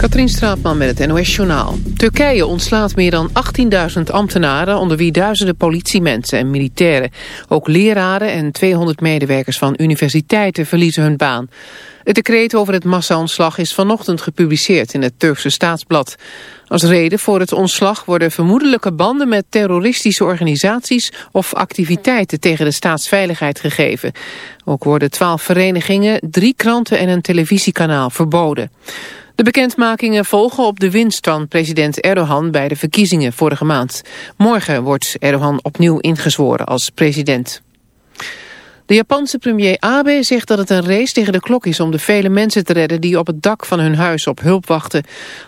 Katrien Straatman met het NOS-journaal. Turkije ontslaat meer dan 18.000 ambtenaren... onder wie duizenden politiemensen en militairen. Ook leraren en 200 medewerkers van universiteiten verliezen hun baan. Het decreet over het massa-ontslag is vanochtend gepubliceerd... in het Turkse staatsblad. Als reden voor het ontslag worden vermoedelijke banden... met terroristische organisaties of activiteiten tegen de staatsveiligheid gegeven. Ook worden twaalf verenigingen, drie kranten en een televisiekanaal verboden. De bekendmakingen volgen op de winst van president Erdogan bij de verkiezingen vorige maand. Morgen wordt Erdogan opnieuw ingezworen als president. De Japanse premier Abe zegt dat het een race tegen de klok is om de vele mensen te redden die op het dak van hun huis op hulp wachten.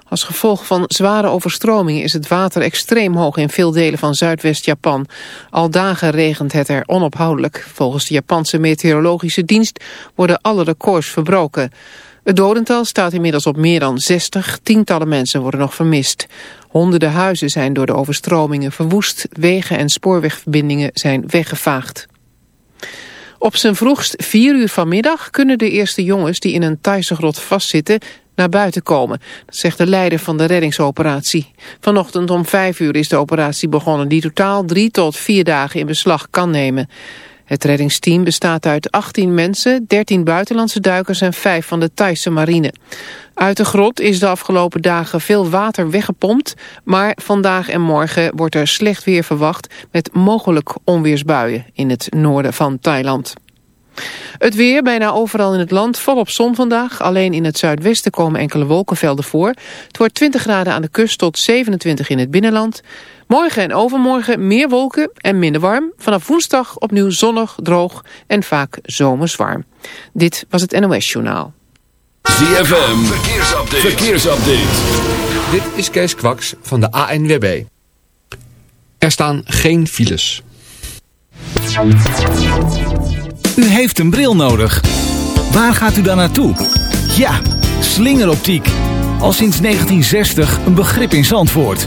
Als gevolg van zware overstromingen is het water extreem hoog in veel delen van Zuidwest-Japan. Al dagen regent het er onophoudelijk. Volgens de Japanse meteorologische dienst worden alle records verbroken. Het dodental staat inmiddels op meer dan 60. Tientallen mensen worden nog vermist. Honderden huizen zijn door de overstromingen verwoest. Wegen en spoorwegverbindingen zijn weggevaagd. Op zijn vroegst vier uur vanmiddag kunnen de eerste jongens die in een Thaise grot vastzitten naar buiten komen. Dat zegt de leider van de reddingsoperatie. Vanochtend om vijf uur is de operatie begonnen die totaal drie tot vier dagen in beslag kan nemen. Het reddingsteam bestaat uit 18 mensen, 13 buitenlandse duikers en 5 van de Thaise marine. Uit de grot is de afgelopen dagen veel water weggepompt, maar vandaag en morgen wordt er slecht weer verwacht met mogelijk onweersbuien in het noorden van Thailand. Het weer bijna overal in het land, volop zon vandaag. Alleen in het zuidwesten komen enkele wolkenvelden voor. Het wordt 20 graden aan de kust tot 27 in het binnenland. Morgen en overmorgen meer wolken en minder warm. Vanaf woensdag opnieuw zonnig, droog en vaak zomers warm. Dit was het NOS Journaal. ZFM, verkeersupdate. verkeersupdate. Dit is Kees Kwaks van de ANWB. Er staan geen files. U heeft een bril nodig. Waar gaat u dan naartoe? Ja, slingeroptiek. Al sinds 1960 een begrip in Zandvoort.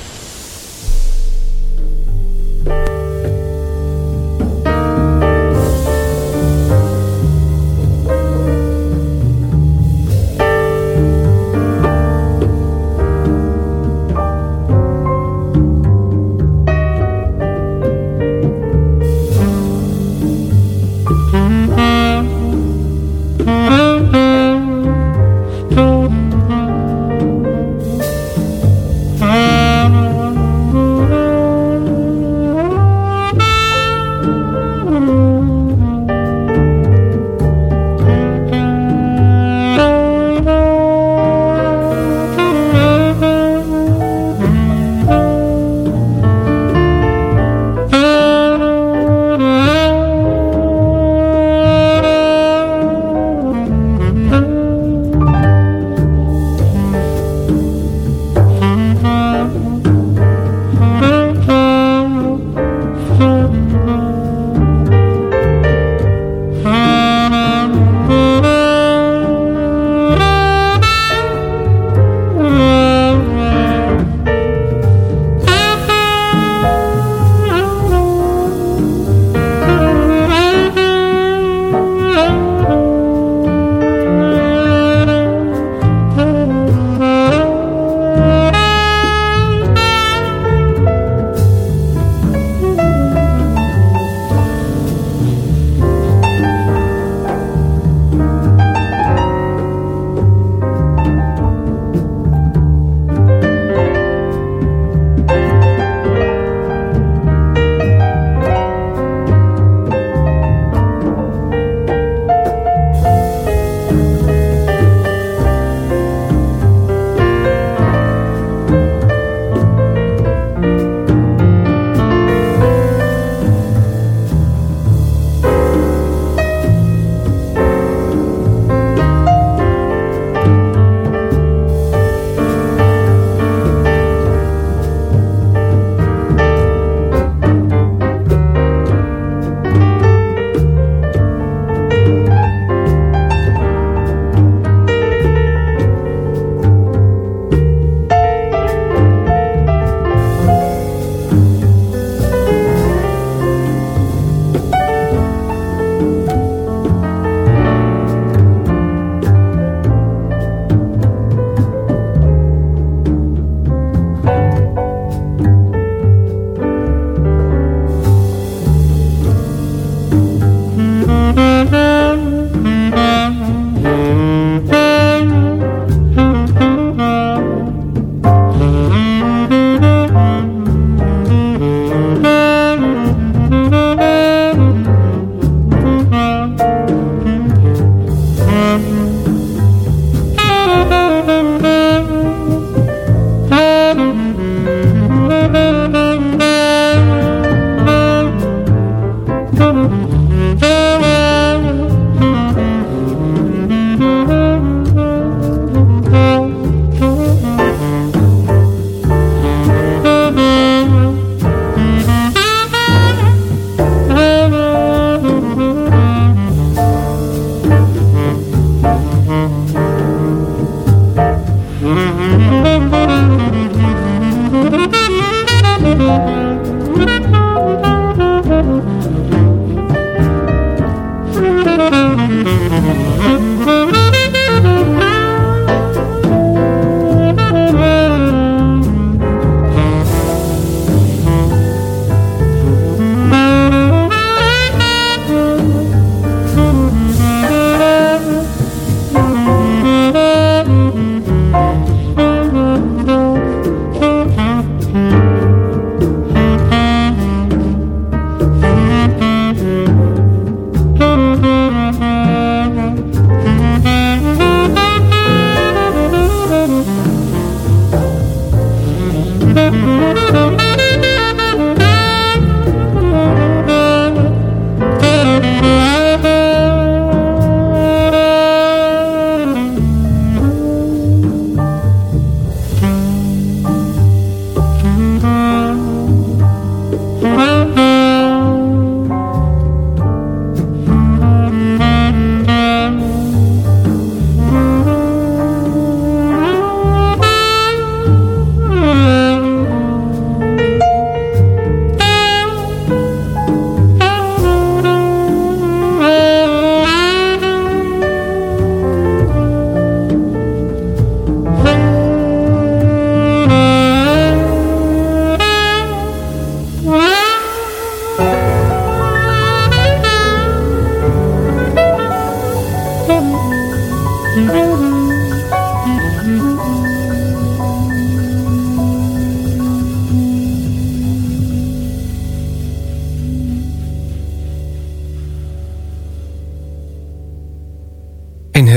Mm-hmm.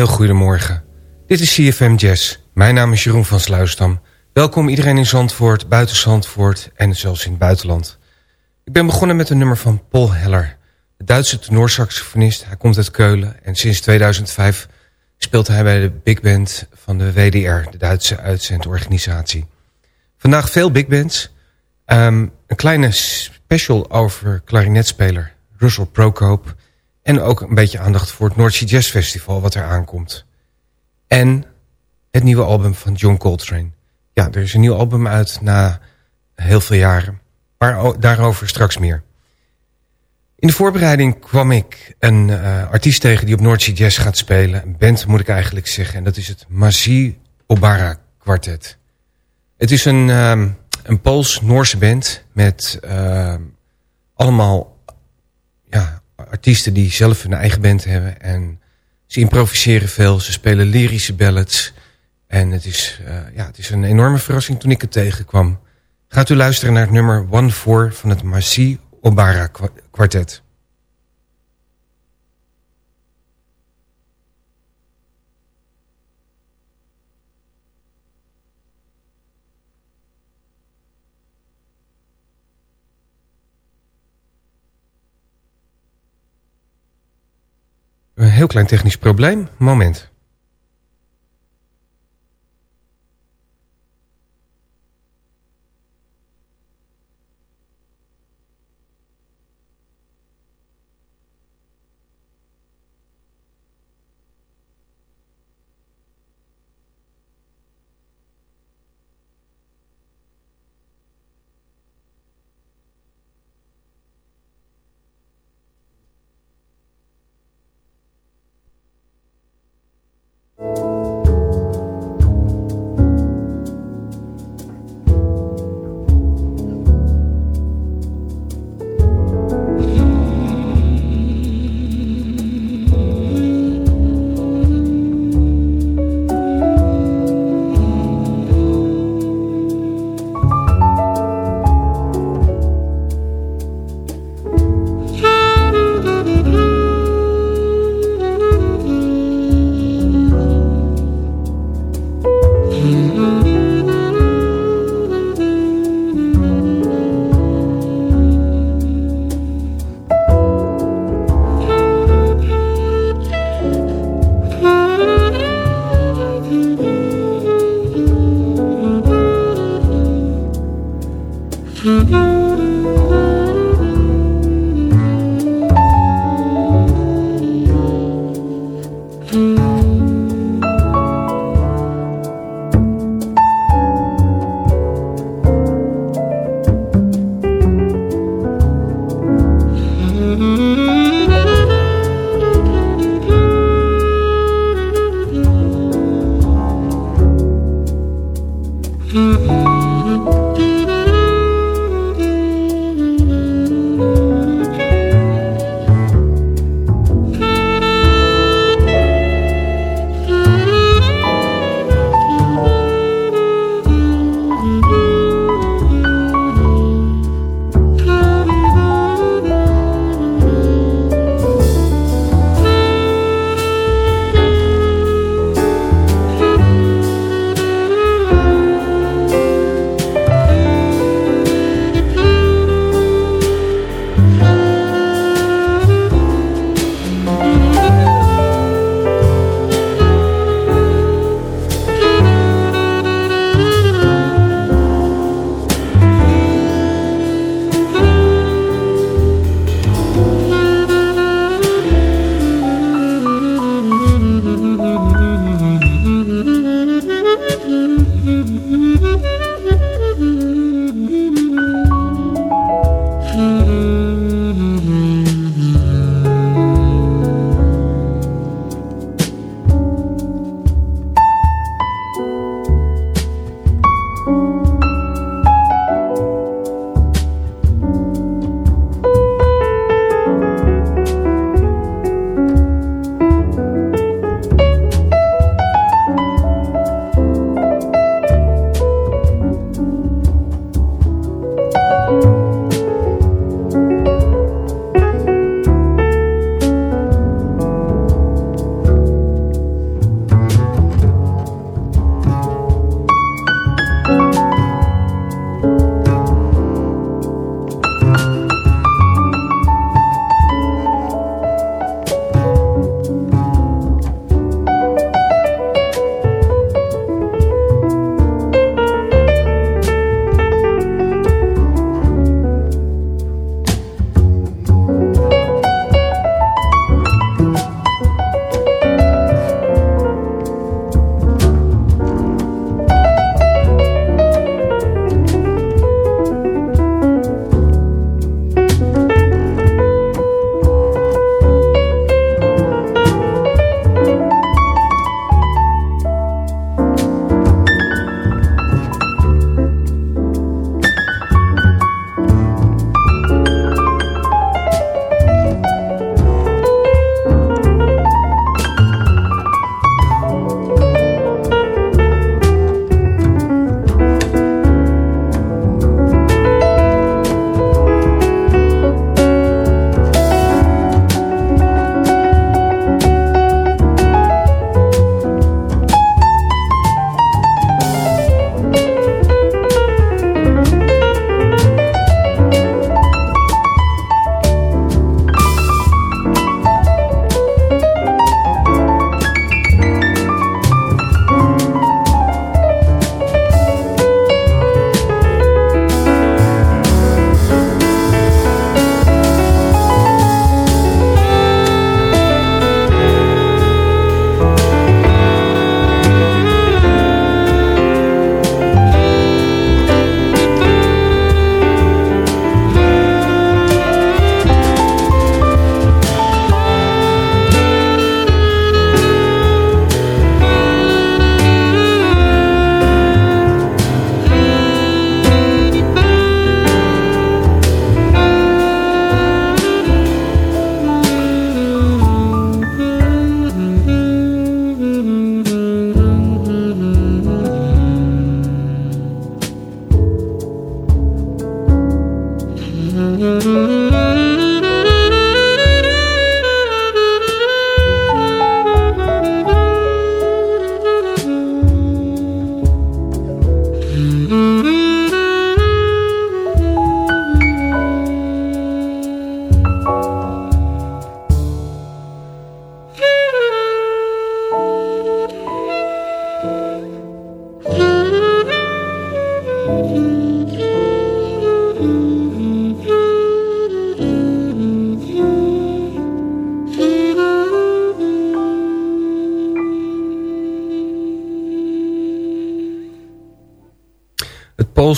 Goedemorgen. Dit is CFM Jazz. Mijn naam is Jeroen van Sluisdam. Welkom iedereen in Zandvoort, buiten Zandvoort en zelfs in het buitenland. Ik ben begonnen met een nummer van Paul Heller. De Duitse tenorsaxofonist. Hij komt uit Keulen en sinds 2005 speelt hij bij de big band van de WDR, de Duitse uitzendorganisatie. Vandaag veel big bands. Um, een kleine special over klarinetspeler Russell Prokoop en ook een beetje aandacht voor het North Sea Jazz Festival wat er aankomt. En het nieuwe album van John Coltrane. Ja, er is een nieuw album uit na heel veel jaren. Maar daarover straks meer. In de voorbereiding kwam ik een uh, artiest tegen die op North Sea Jazz gaat spelen. Een band moet ik eigenlijk zeggen. En dat is het Mazie Obara Quartet. Het is een, uh, een Pools-Noorse band met uh, allemaal artiesten die zelf een eigen band hebben. En ze improviseren veel, ze spelen lyrische ballads. En het is, uh, ja, het is een enorme verrassing toen ik het tegenkwam. Gaat u luisteren naar het nummer 1-4 van het Marci Obara kwartet. Een heel klein technisch probleem. Moment.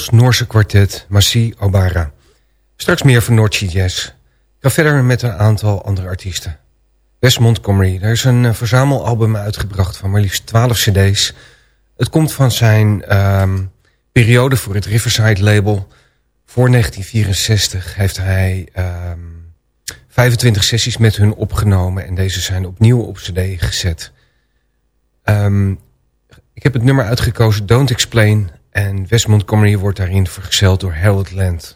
Pools-Noorse kwartet Massi Obara. Straks meer van Noordse Jazz. Ik ga verder met een aantal andere artiesten. Wes Montgomery, er is een uh, verzamelalbum uitgebracht van maar liefst 12 cd's. Het komt van zijn um, periode voor het Riverside label. Voor 1964 heeft hij um, 25 sessies met hun opgenomen en deze zijn opnieuw op cd gezet. Um, ik heb het nummer uitgekozen Don't Explain en Wes Montgomery wordt daarin vergezeld door Harold Land.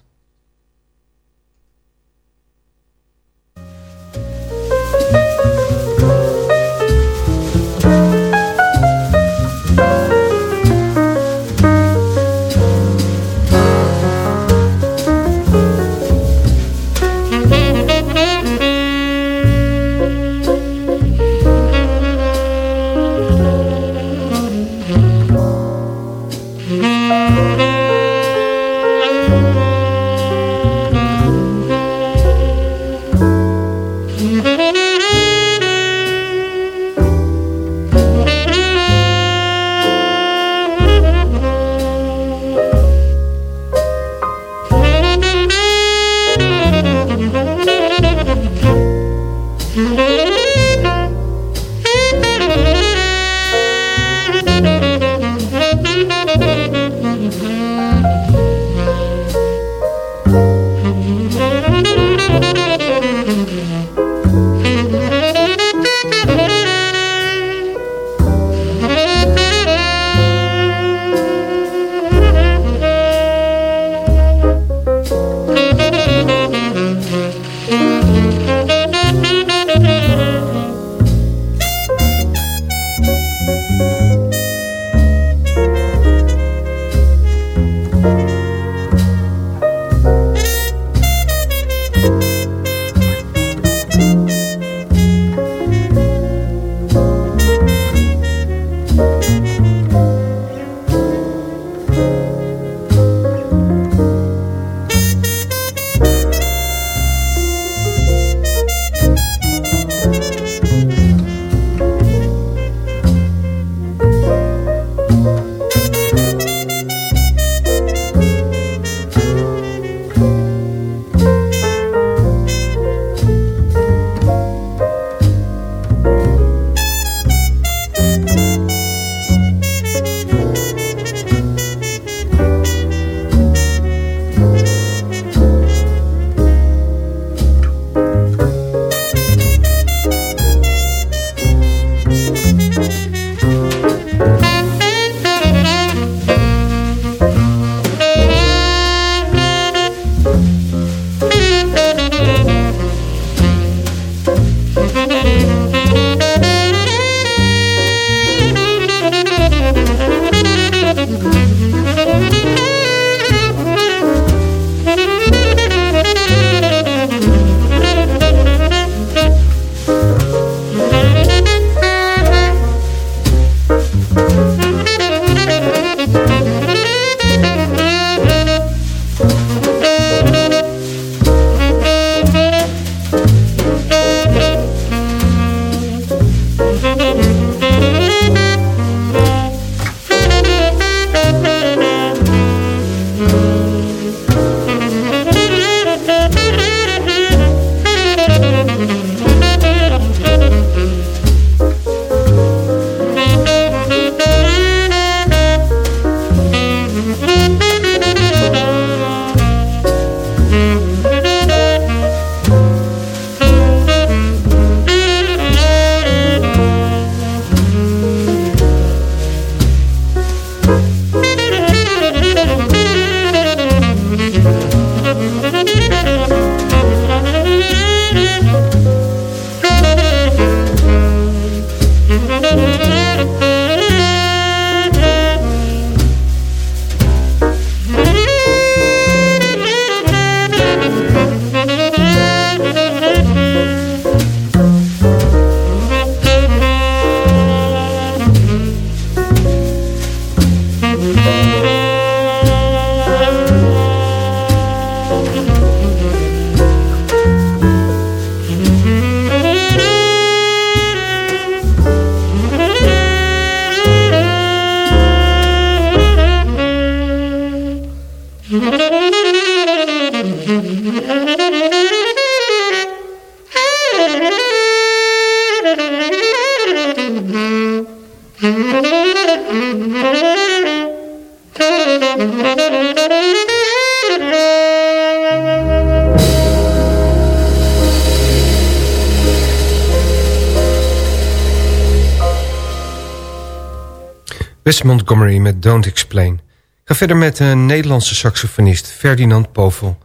Montgomery met Don't Explain. Ik ga verder met een Nederlandse saxofonist Ferdinand Povel.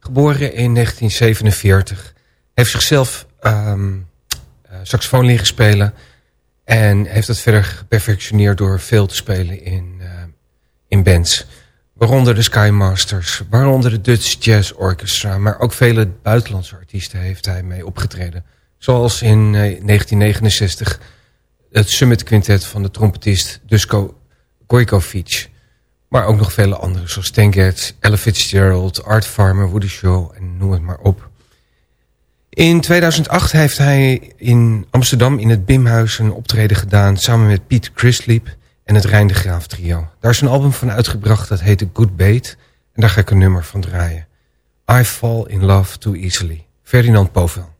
Geboren in 1947. Heeft zichzelf um, saxofoon leren spelen. En heeft dat verder geperfectioneerd door veel te spelen in, uh, in bands. Waaronder de Skymasters, waaronder de Dutch Jazz Orchestra. Maar ook vele buitenlandse artiesten heeft hij mee opgetreden. Zoals in uh, 1969 het Summit Quintet van de trompetist Dusko Gojkovic. Maar ook nog vele anderen, zoals Stan Getz, Ella Fitzgerald, Art Farmer, Woody Shaw en noem het maar op. In 2008 heeft hij in Amsterdam in het Bimhuis een optreden gedaan... samen met Piet Chrisliep en het Rijn de Graaf trio. Daar is een album van uitgebracht dat heette Good Bait... en daar ga ik een nummer van draaien. I Fall in Love Too Easily. Ferdinand Povel.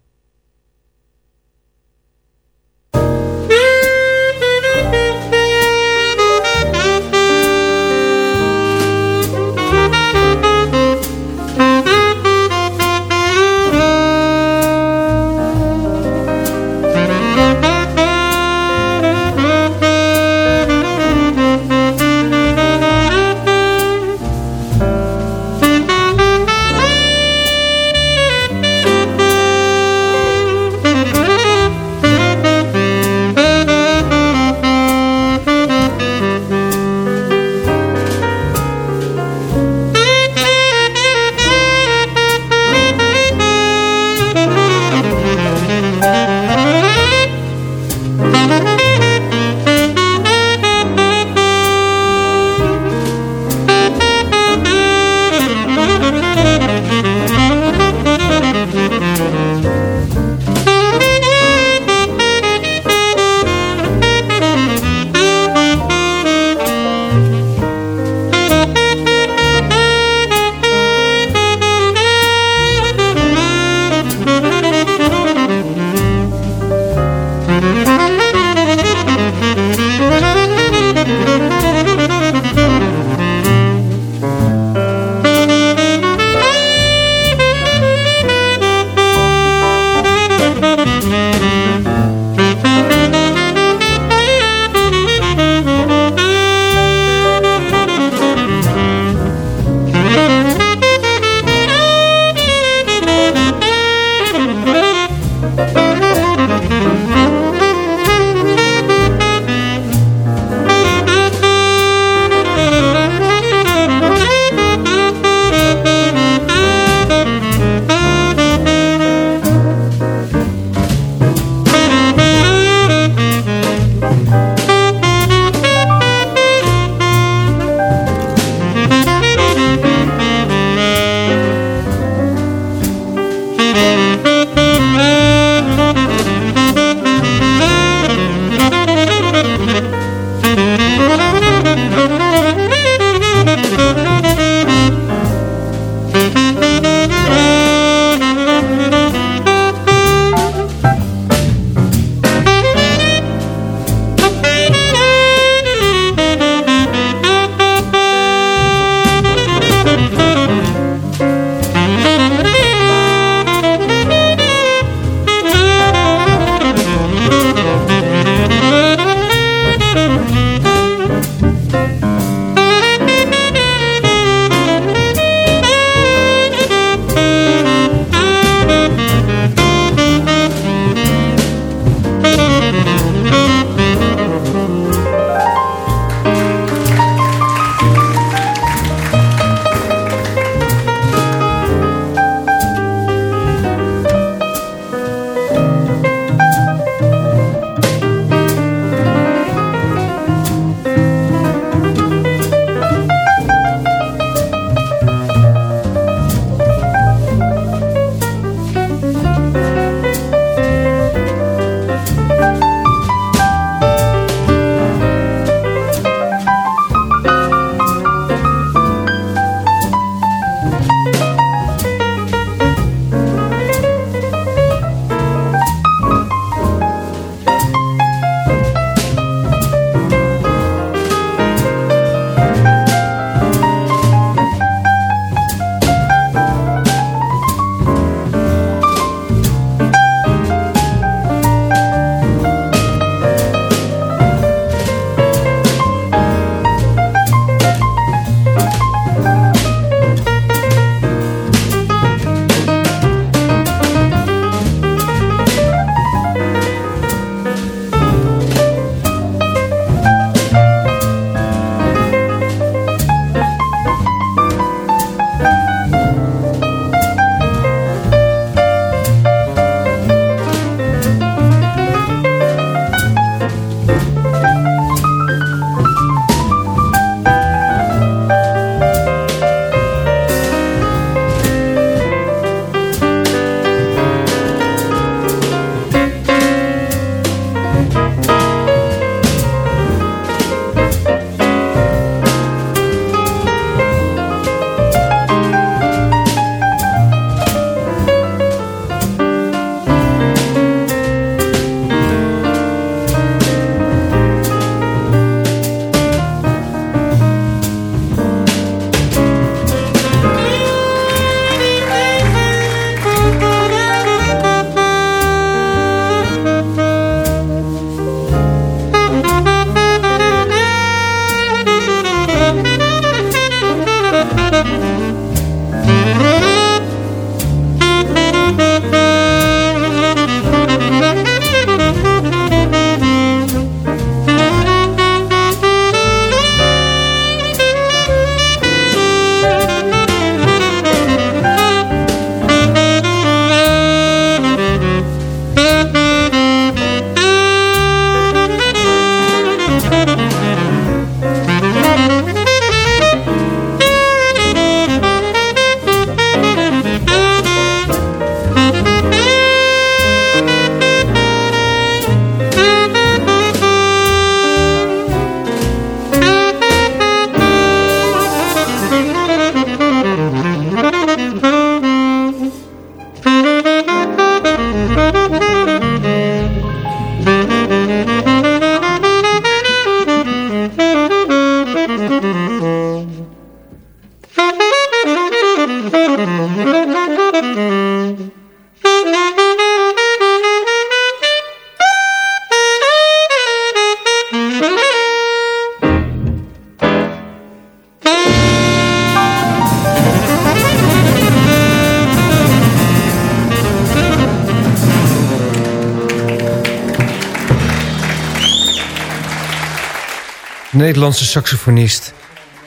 Nederlandse saxofonist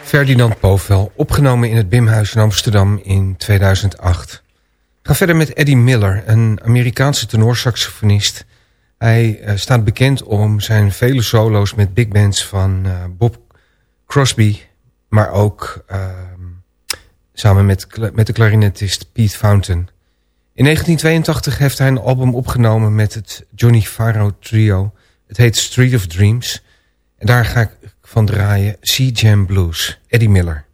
Ferdinand Povel... opgenomen in het Bimhuis in Amsterdam in 2008. Ga verder met Eddie Miller, een Amerikaanse tenorsaxofonist. Hij uh, staat bekend om zijn vele solo's met big bands van uh, Bob Crosby... maar ook uh, samen met, met de klarinetist Pete Fountain. In 1982 heeft hij een album opgenomen met het Johnny Faro trio. Het heet Street of Dreams... En daar ga ik van draaien Sea Jam Blues, Eddie Miller.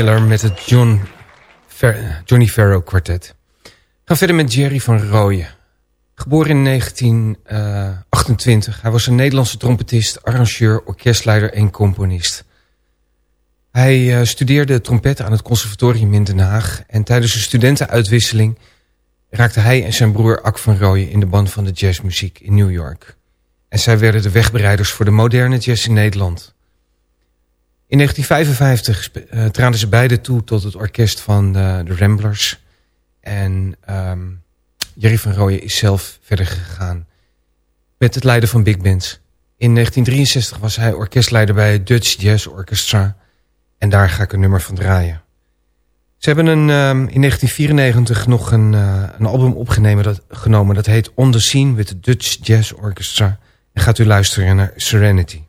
Met het John Johnny Farrow kwartet. We gaan verder met Jerry van Rooyen. Geboren in 1928. Eh, Hij was een Nederlandse trompetist, arrangeur, orkestleider en componist. Hij uh, studeerde trompet aan het conservatorium in Den Haag... en tijdens een studentenuitwisseling raakte hij en zijn broer Ak van Rooyen... in de band van de jazzmuziek in New York. En zij werden de wegbereiders voor de moderne jazz in Nederland... In 1955 uh, eh, traden ze beide toe tot het orkest van uh, de Ramblers. En um, Jerry van Rooyen is zelf verder gegaan met het leiden van big bands. In 1963 was hij orkestleider bij het Dutch Jazz Orchestra. En daar ga ik een nummer van draaien. Ze hebben een, um, in 1994 nog een, uh, een album opgenomen dat, genomen. Dat heet On The Scene with the Dutch Jazz Orchestra. En gaat u luisteren naar Serenity.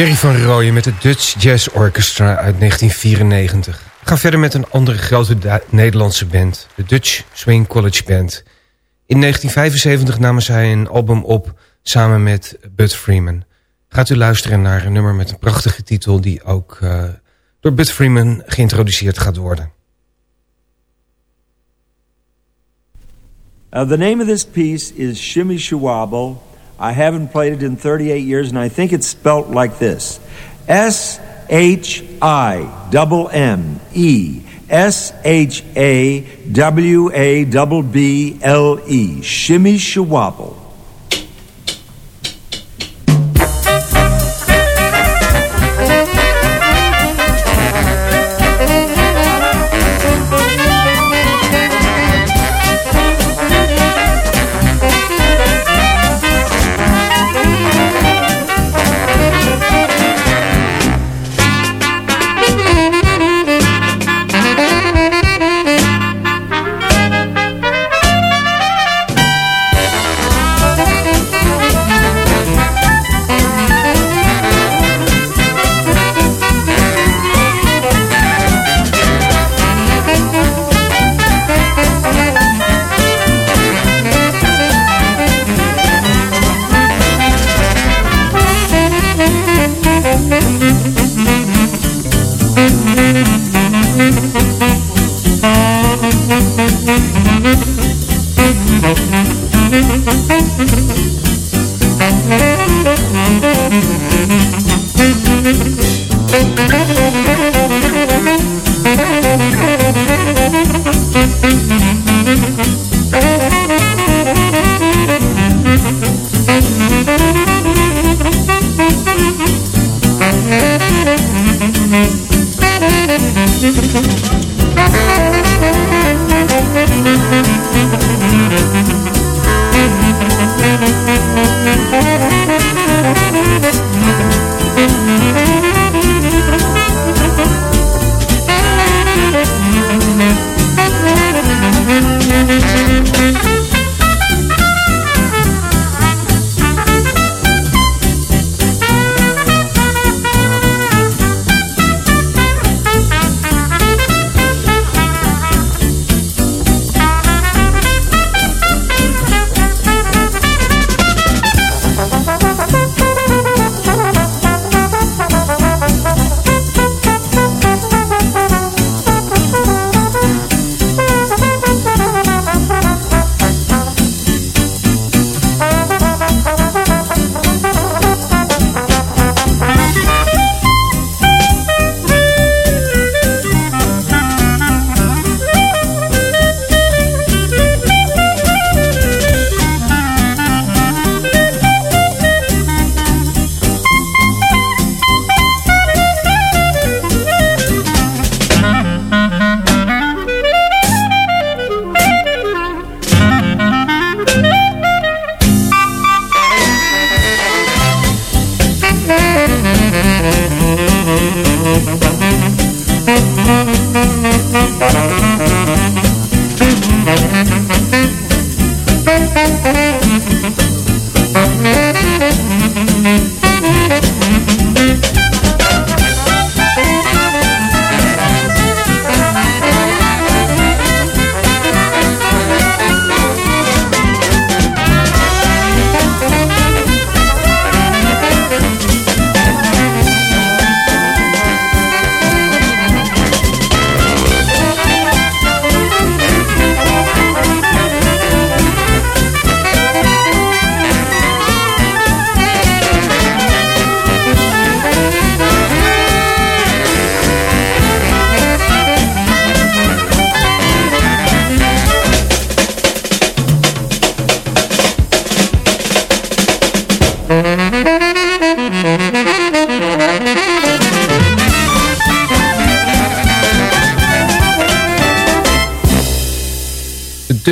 Jerry van Rooyen met het Dutch Jazz Orchestra uit 1994. We gaan verder met een andere grote Nederlandse band. De Dutch Swing College Band. In 1975 namen zij een album op samen met Bud Freeman. Gaat u luisteren naar een nummer met een prachtige titel... die ook uh, door Bud Freeman geïntroduceerd gaat worden. Uh, the name of this piece is Shimmy Shawabble... I haven't played it in 38 years, and I think it's spelt like this S H I M E S H A W A B B L E. Shimmy Shawabble.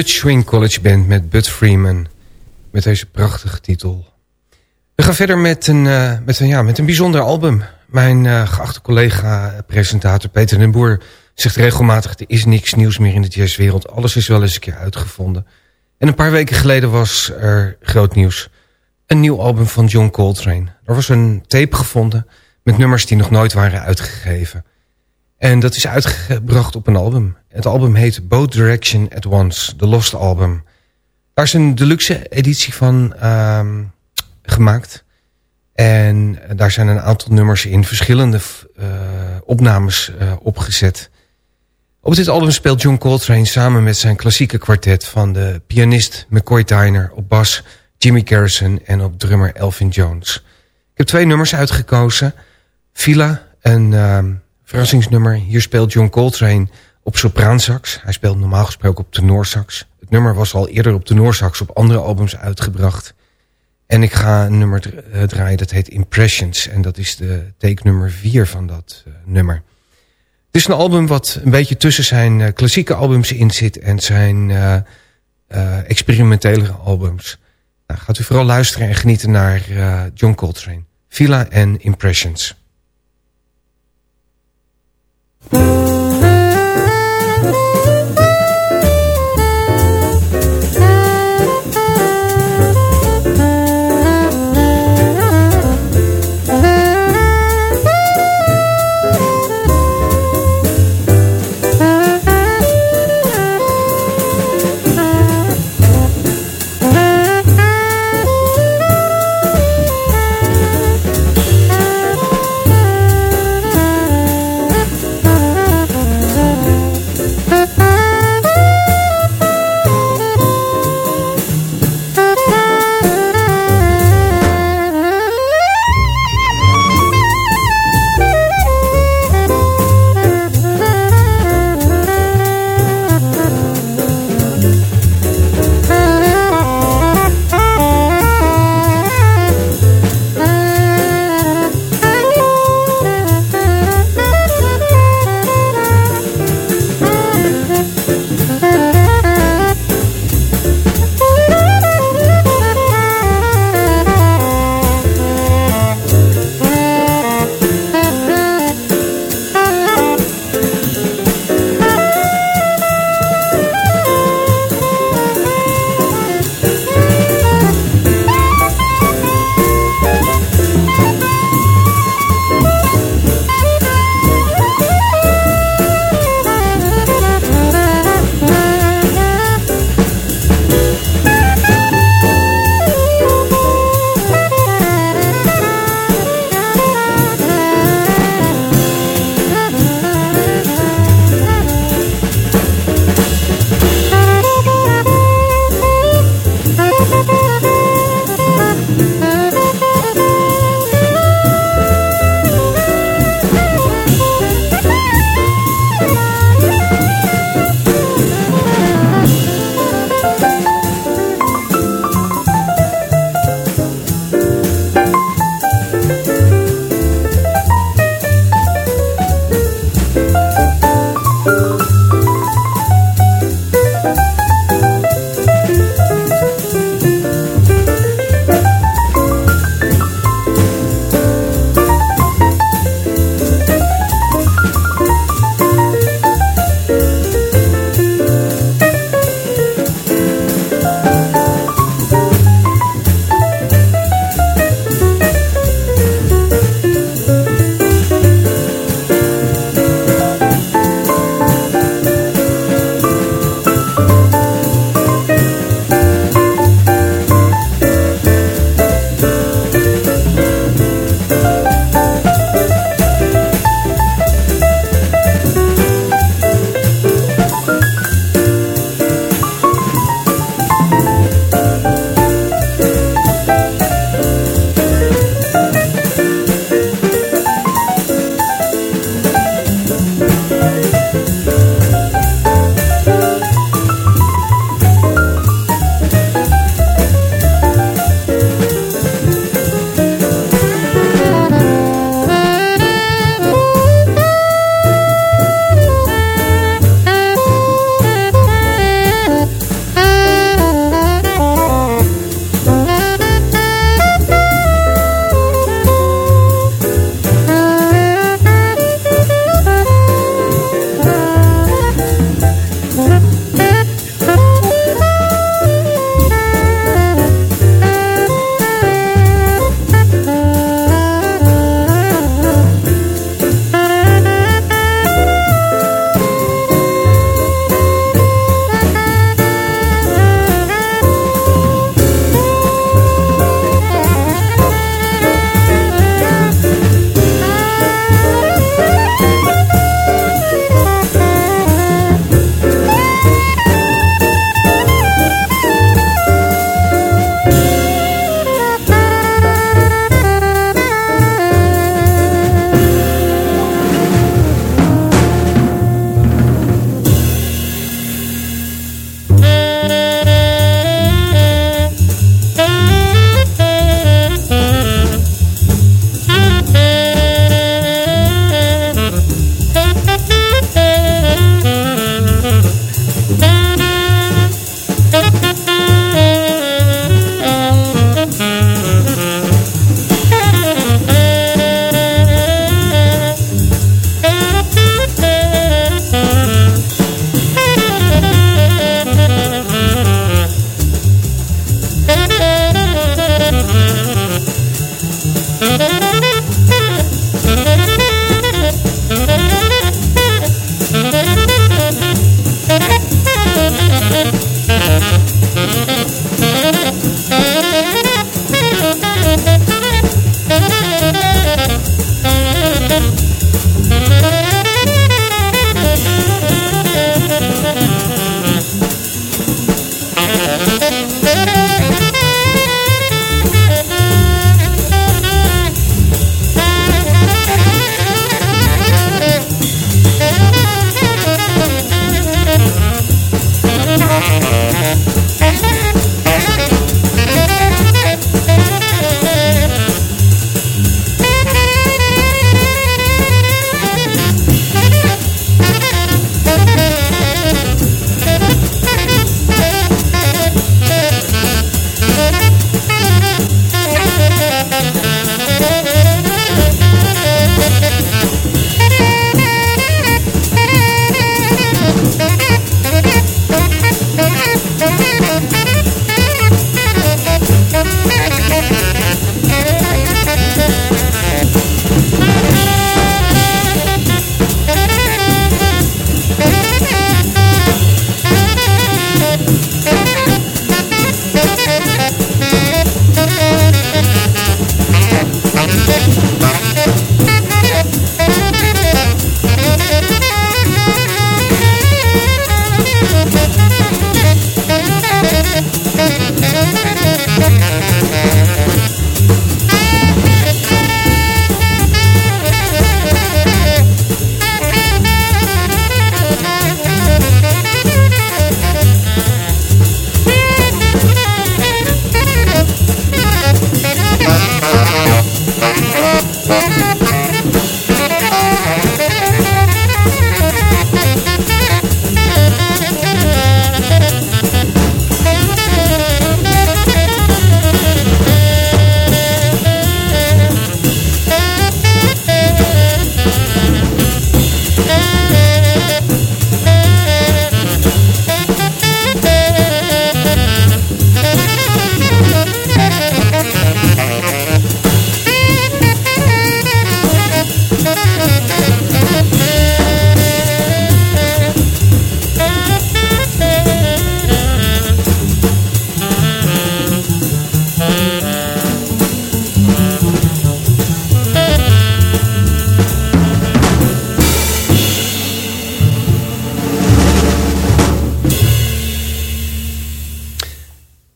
Swing College Band met Bud Freeman. Met deze prachtige titel. We gaan verder met een, uh, met een, ja, met een bijzonder album. Mijn uh, geachte collega-presentator Peter den Boer zegt regelmatig... er is niks nieuws meer in de jazzwereld. Alles is wel eens een keer uitgevonden. En een paar weken geleden was er groot nieuws. een nieuw album van John Coltrane. Er was een tape gevonden met nummers die nog nooit waren uitgegeven. En dat is uitgebracht op een album. Het album heet Both Direction at Once, The Lost Album. Daar is een deluxe editie van uh, gemaakt. En daar zijn een aantal nummers in verschillende uh, opnames uh, opgezet. Op dit album speelt John Coltrane samen met zijn klassieke kwartet... van de pianist McCoy Tyner op bas Jimmy Garrison en op drummer Elvin Jones. Ik heb twee nummers uitgekozen. Villa, een uh, verrassingsnummer. Hier speelt John Coltrane op sopraansax. Hij speelt normaal gesproken op tenorsax. Het nummer was al eerder op tenorsax op andere albums uitgebracht. En ik ga een nummer draaien dat heet Impressions. En dat is de take nummer 4 van dat uh, nummer. Het is een album wat een beetje tussen zijn uh, klassieke albums in zit... en zijn uh, experimentele albums. Nou, gaat u vooral luisteren en genieten naar John Coltrane. Villa en Impressions. Thank you.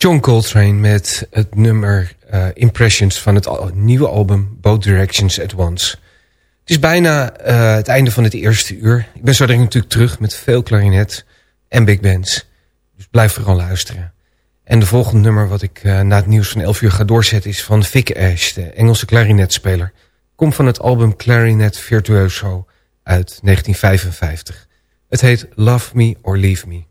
John Coltrane met het nummer uh, Impressions van het nieuwe album Both Directions at Once. Het is bijna uh, het einde van het eerste uur. Ik ben zo direct natuurlijk terug met veel klarinet en big bands. Dus blijf vooral luisteren. En de volgende nummer wat ik uh, na het nieuws van 11 uur ga doorzetten... is van Vic Ash, de Engelse klarinetspeler. Komt van het album Clarinet Virtuoso uit 1955. Het heet Love Me or Leave Me.